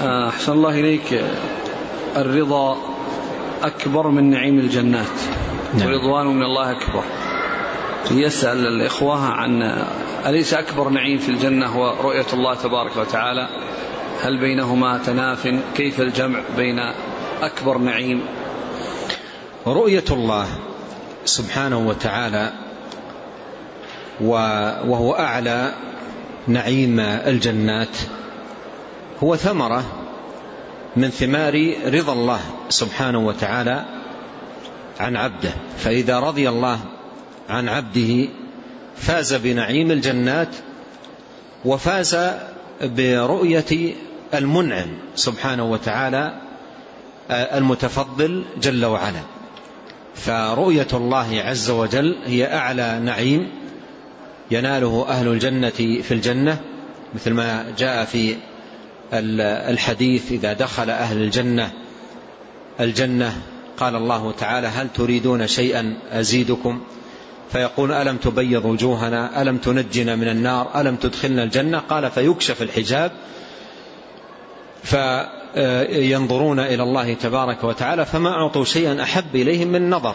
أحسن الله إليك. الرضا أكبر من نعيم الجنات. نعم. ورضوان من الله أكبر. يسأل الإخوة عن أليس أكبر نعيم في الجنة هو رؤية الله تبارك وتعالى؟ هل بينهما تناف؟ كيف الجمع بين أكبر نعيم؟ رؤية الله سبحانه وتعالى وهو أعلى نعيم الجنات هو ثمرة من ثمار رضا الله سبحانه وتعالى عن عبده. فإذا رضي الله عن عبده فاز بنعيم الجنات وفاز برؤية المنعم سبحانه وتعالى المتفضل جل وعلا. فرؤية الله عز وجل هي أعلى نعيم يناله أهل الجنة في الجنة مثل ما جاء في الحديث إذا دخل أهل الجنة الجنة قال الله تعالى هل تريدون شيئا أزيدكم؟ فيقول ألم تبيض وجوهنا؟ ألم تنجنا من النار؟ ألم تدخلنا الجنة؟ قال فيكشف الحجاب فينظرون إلى الله تبارك وتعالى فما أعطوا شيئا أحب إليهم من نظر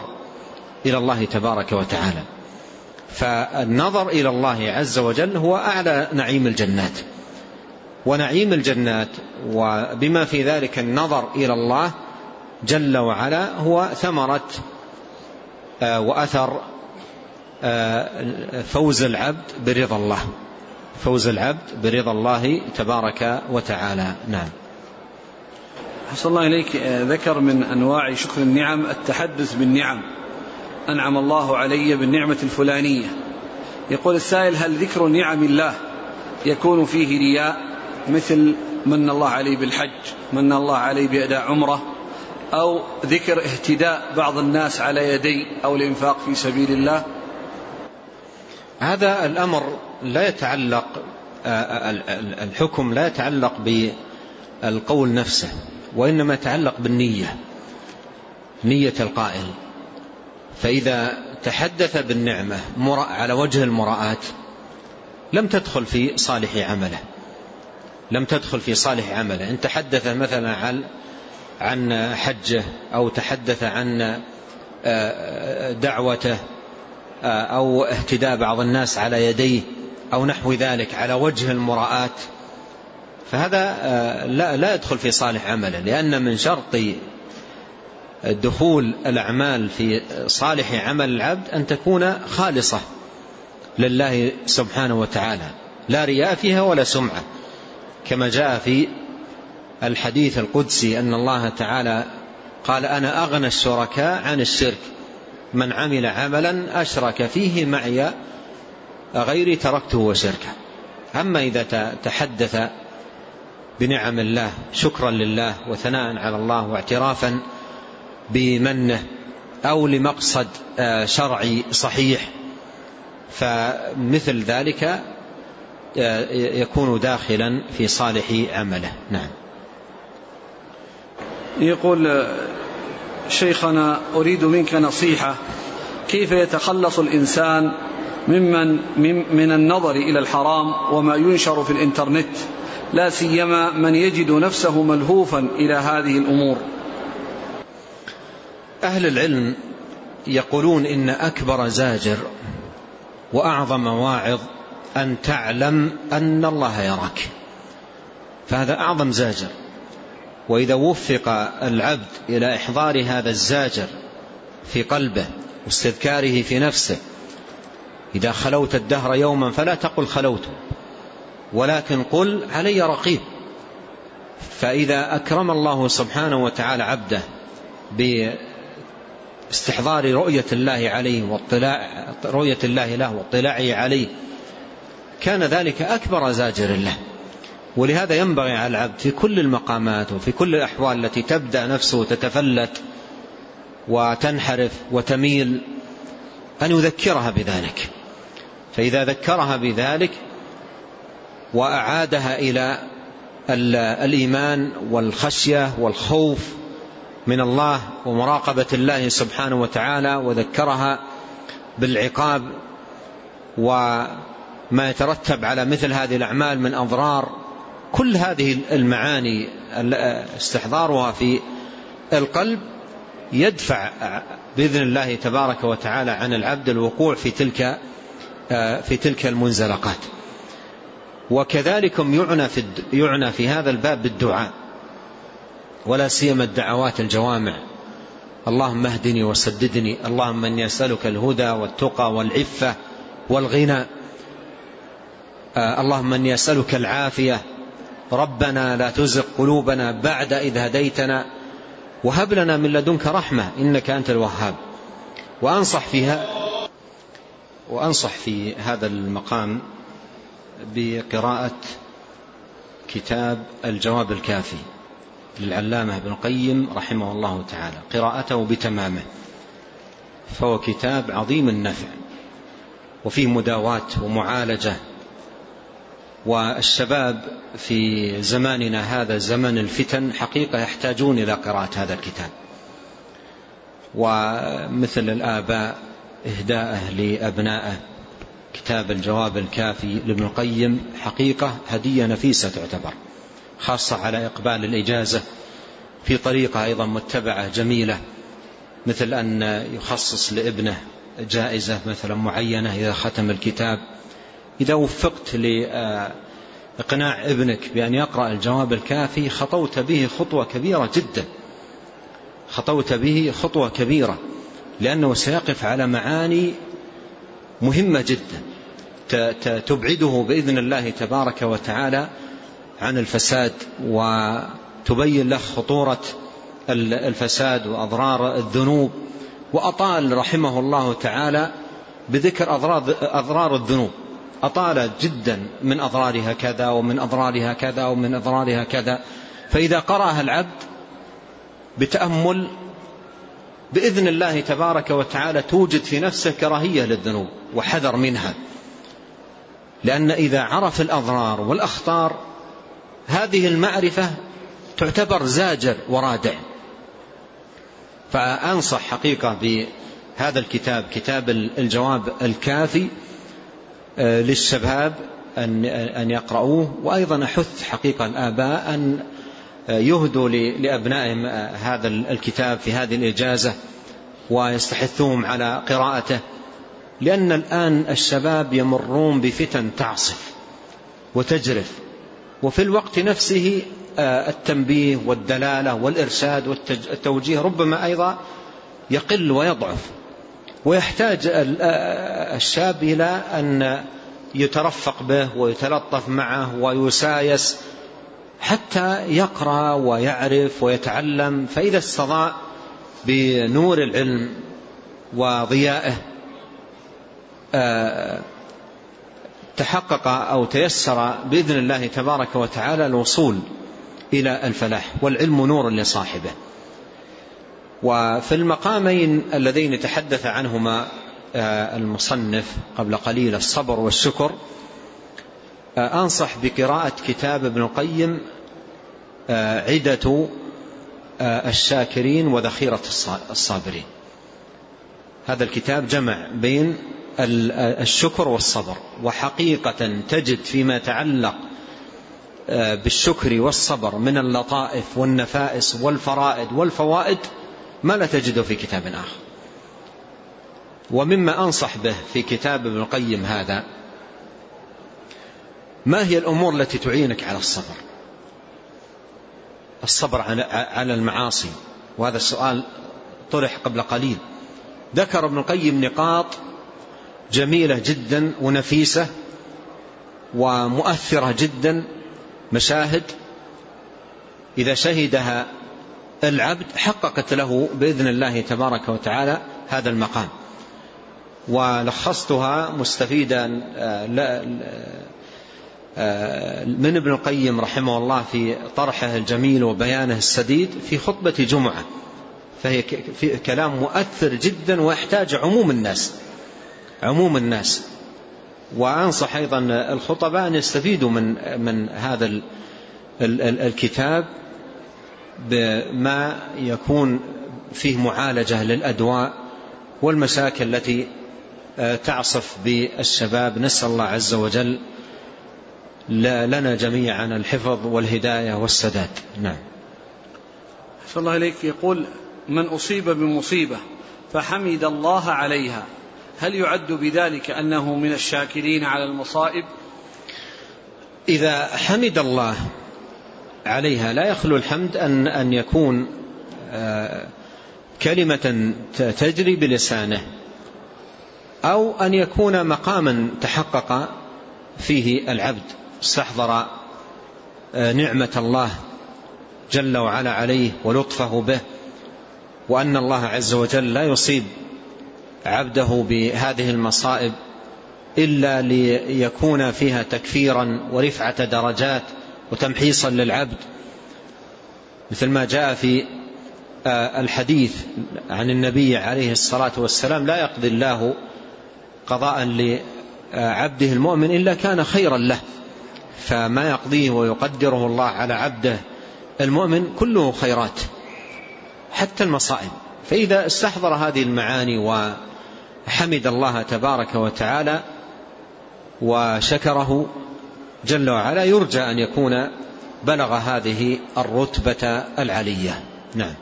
إلى الله تبارك وتعالى. فالنظر إلى الله عز وجل هو أعلى نعيم الجنات. ونعيم الجنات وبما في ذلك النظر إلى الله جل وعلا هو ثمرة آه، وأثر آه، فوز العبد برضا الله. فوز العبد برضا الله تبارك وتعالى. نعم. حصل الله إليك. آه، ذكر من أنواع شكر النعم التحدث بالنعم. أنعم الله علي بالنعمة الفلانية. يقول السائل هل ذكر نعم الله يكون فيه رياء؟ مثل من الله عليه بالحج من الله عليه بأداء عمرة أو ذكر اهتداء بعض الناس على يدي أو الإنفاق في سبيل الله. هذا الأمر لا يتعلق الحكم لا يتعلق بالقول نفسه وإنما يتعلق بالنية نية القائل. فإذا تحدث بالنعمة على وجه المراءة لم تدخل في صالح عمله. لم تدخل في صالح عمله. إن تحدث مثلا عن عن حجه أو تحدث عن آه، دعوته آه، أو اهتداء بعض الناس على يديه أو نحو ذلك على وجه المراءة فهذا آه، لا, لا يدخل في صالح عمله لأن من شرط دخول الأعمال في صالح عمل العبد أن تكون خالصة لله سبحانه وتعالى لا رياء فيها ولا سمعة. كما جاء في الحديث القدسي أن الله تعالى قال أنا أغنى الشركاء عن الشرك من عمل عملا أشرك فيه معي غيري تركته وشركه. أما إذا تحدث بنعم الله شكرا لله وثناء على الله واعترافا بمنه أو لمقصد آه، شرعي صحيح فمثل ذلك يكون داخلا في صالح عمله. نعم. يقول آه، شيخنا أريد منك نصيحة. كيف يتخلص الإنسان ممن من النظر إلى الحرام وما ينشر في الإنترنت؟ لا سيما من يجد نفسه ملهوفا إلى هذه الأمور. أهل العلم يقولون إن أكبر زاجر وأعظم واعظ أن تعلم أن الله يراك. فهذا أعظم زاجر. وإذا وفق العبد إلى إحضار هذا الزاجر في قلبه واستذكاره في نفسه إذا خلوت الدهر يوما فلا تقل خلوت ولكن قل علي رقيب. فإذا أكرم الله سبحانه وتعالى عبده باستحضار رؤية الله عليه واطلاع رؤية الله له واطلاعه عليه كان ذلك أكبر زاجر له. ولهذا ينبغي على العبد في كل المقامات وفي كل الأحوال التي تبدأ نفسه تتفلت وتنحرف وتميل أن يذكرها بذلك. فإذا ذكرها بذلك وأعادها إلى الإيمان والخشية والخوف من الله ومراقبة الله سبحانه وتعالى وذكرها بالعقاب وما يترتب على مثل هذه الأعمال من أضرار كل هذه المعاني استحضارها في القلب يدفع بإذن الله تبارك وتعالى عن العبد الوقوع في تلك في تلك المنزلقات. وكذلك يعنى في يعنى في هذا الباب بالدعاء ولا سيما الدعوات الجوامع. اللهم اهدني وسددني اللهم إني أسألك الهدى والتقى والعفة والغنى. اللهم إني أسألك العافية. ربنا لا تزغ قلوبنا بعد إذ هديتنا. وهب لنا من لدنك رحمة إنك أنت الوهاب. وأنصح فيها وأنصح في هذا المقام بقراءة كتاب الجواب الكافي للعلامة ابن القيم رحمه الله تعالى. قراءته بتمامه. فهو كتاب عظيم النفع وفيه مداواة ومعالجة. والشباب في زماننا هذا زمن الفتن حقيقة يحتاجون إلى قراءة هذا الكتاب. ومثل الآباء إهداءه لأبنائه. كتاب الجواب الكافي لابن القيم حقيقة هدية نفيسة تعتبر خاصة على إقبال الإجازة. في طريقة أيضا متبعة جميلة مثل أن يخصص لابنه جائزة مثلا معينة إذا ختم الكتاب. إذا وفقت لإقناع ابنك بأن يقرأ الجواب الكافي خطوت به خطوة كبيرة جدا. خطوت به خطوة كبيرة لأنه سيقف على معاني مهمة جدا تبعده بإذن الله تبارك وتعالى عن الفساد وتبين له خطورة الفساد وأضرار الذنوب. وأطال رحمه الله تعالى بذكر أضرار, أضرار الذنوب. أطال جدا من أضرارها كذا ومن أضرارها كذا ومن أضرارها كذا. فإذا قرأها العبد بتأمل بإذن الله تبارك وتعالى توجد في نفسه كراهية للذنوب وحذر منها. لأن إذا عرف الأضرار والأخطار هذه المعرفة تعتبر زاجر ورادع. فأنصح حقيقة بهذا الكتاب كتاب الجواب الكافي. للشباب أن يقرؤوه. وأيضا أحث حقيقة الآباء أن يهدوا لأبنائهم آه، هذا الكتاب في هذه الإجازة ويستحثوهم على قراءته. لأن الآن الشباب يمرون بفتن تعصف وتجرف. وفي الوقت نفسه آه، التنبيه والدلالة والإرشاد والتوجيه ربما أيضا يقل ويضعف. ويحتاج الشاب إلى أن يترفق به ويتلطف معه ويسايس حتى يقرأ ويعرف ويتعلم فإذا استضاء بنور العلم وضيائه تحقق أو تيسر بإذن الله تبارك وتعالى الوصول إلى الفلاح والعلم نور لصاحبه. وفي المقامين اللذين تحدث عنهما آه، المصنف قبل قليل الصبر والشكر آه، أنصح بقراءة كتاب ابن القيم آه، عدة الشاكرين وذخيرة الصابرين. هذا الكتاب جمع بين الشكر والصبر وحقيقة تجد فيما تعلق بالشكر والصبر من اللطائف والنفائس والفرائد والفوائد ما لا تجده في كتاب آخر. ومما أنصح به في كتاب ابن القيم هذا ما هي الأمور التي تعينك على الصبر؟ الصبر على المعاصي. وهذا السؤال طرح قبل قليل. ذكر ابن القيم نقاط جميلة جدا ونفيسة ومؤثرة جدا مشاهد. إذا شهدها العبد حققت له بإذن الله تبارك وتعالى هذا المقام. ولخصتها مستفيدا آه، آه، من ابن القيم رحمه الله في طرحه الجميل وبيانه السديد في خطبة جمعة. فهي كلام مؤثر جدا ويحتاج عموم الناس عموم الناس. وأنصح أيضا الخطباء أن يستفيدوا من, من هذا الكتاب. بما يكون فيه معالجة للأدواء والمشاكل التي آه، تعصف بالشباب. نسأل الله عز وجل لنا جميعا الحفظ والهداية والسداد. نعم. صلى الله عليك يقول من أصيب بمصيبة فحمد الله عليها. هل يعد بذلك أنه من الشاكرين على المصائب؟ إذا حمد الله عليها. لا يخلو الحمد أن, أن يكون آه، كلمة تجري بلسانه أو أن يكون مقاما تحقق فيه العبد. استحضر آه، نعمة الله جل وعلا عليه ولطفه به وأن الله عز وجل لا يصيب عبده بهذه المصائب إلا ليكون فيها تكفيرا ورفعة درجات وتمحيصا للعبد مثل ما جاء في آه، الحديث عن النبي عليه الصلاة والسلام لا يقضي الله قضاء لعبده المؤمن إلا كان خيرا له فما يقضيه ويقدره الله على عبده المؤمن كله خيرات حتى المصائب. فإذا استحضر هذه المعاني وحمد الله تبارك وتعالى وشكره جل وعلا يرجى أن يكون بلغ هذه الرتبة العلية. نعم.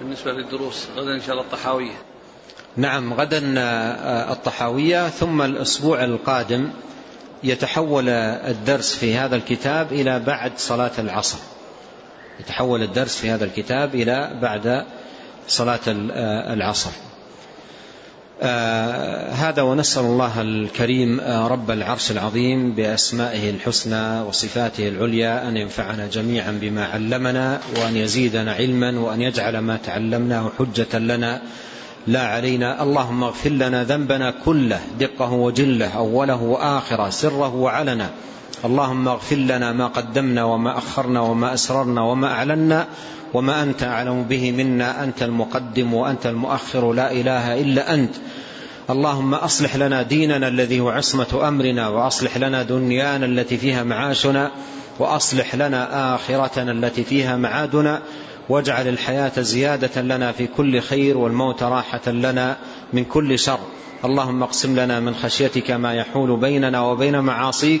بالنسبة للدروس غدا إن شاء الله الطحاوية. نعم غدا الطحاوية ثم الأسبوع القادم يتحول الدرس في هذا الكتاب إلى بعد صلاة العصر. يتحول الدرس في هذا الكتاب إلى بعد صلاة العصر آه هذا ونسأل الله الكريم آه رب العرش العظيم بأسمائه الحسنى وصفاته العليا أن ينفعنا جميعا بما علمنا وأن يزيدنا علما وأن يجعل ما تعلمناه حجة لنا. لا علينا. اللهم اغفر لنا ذنبنا كله دقه وجله أوله وآخره سره وعلنا اللهم اغفر لنا ما قدمنا وما أخرنا وما أسررنا وما أعلنا وما أنت أعلم به منا. أنت المقدم وأنت المؤخر. لا إله إلا أنت. اللهم أصلح لنا ديننا الذي هو عصمة أمرنا وأصلح لنا دنيانا التي فيها معاشنا وأصلح لنا آخرتنا التي فيها معادنا واجعل الحياة زيادة لنا في كل خير والموت راحة لنا من كل شر. اللهم اقسم لنا من خشيتك ما يحول بيننا وبين معاصيك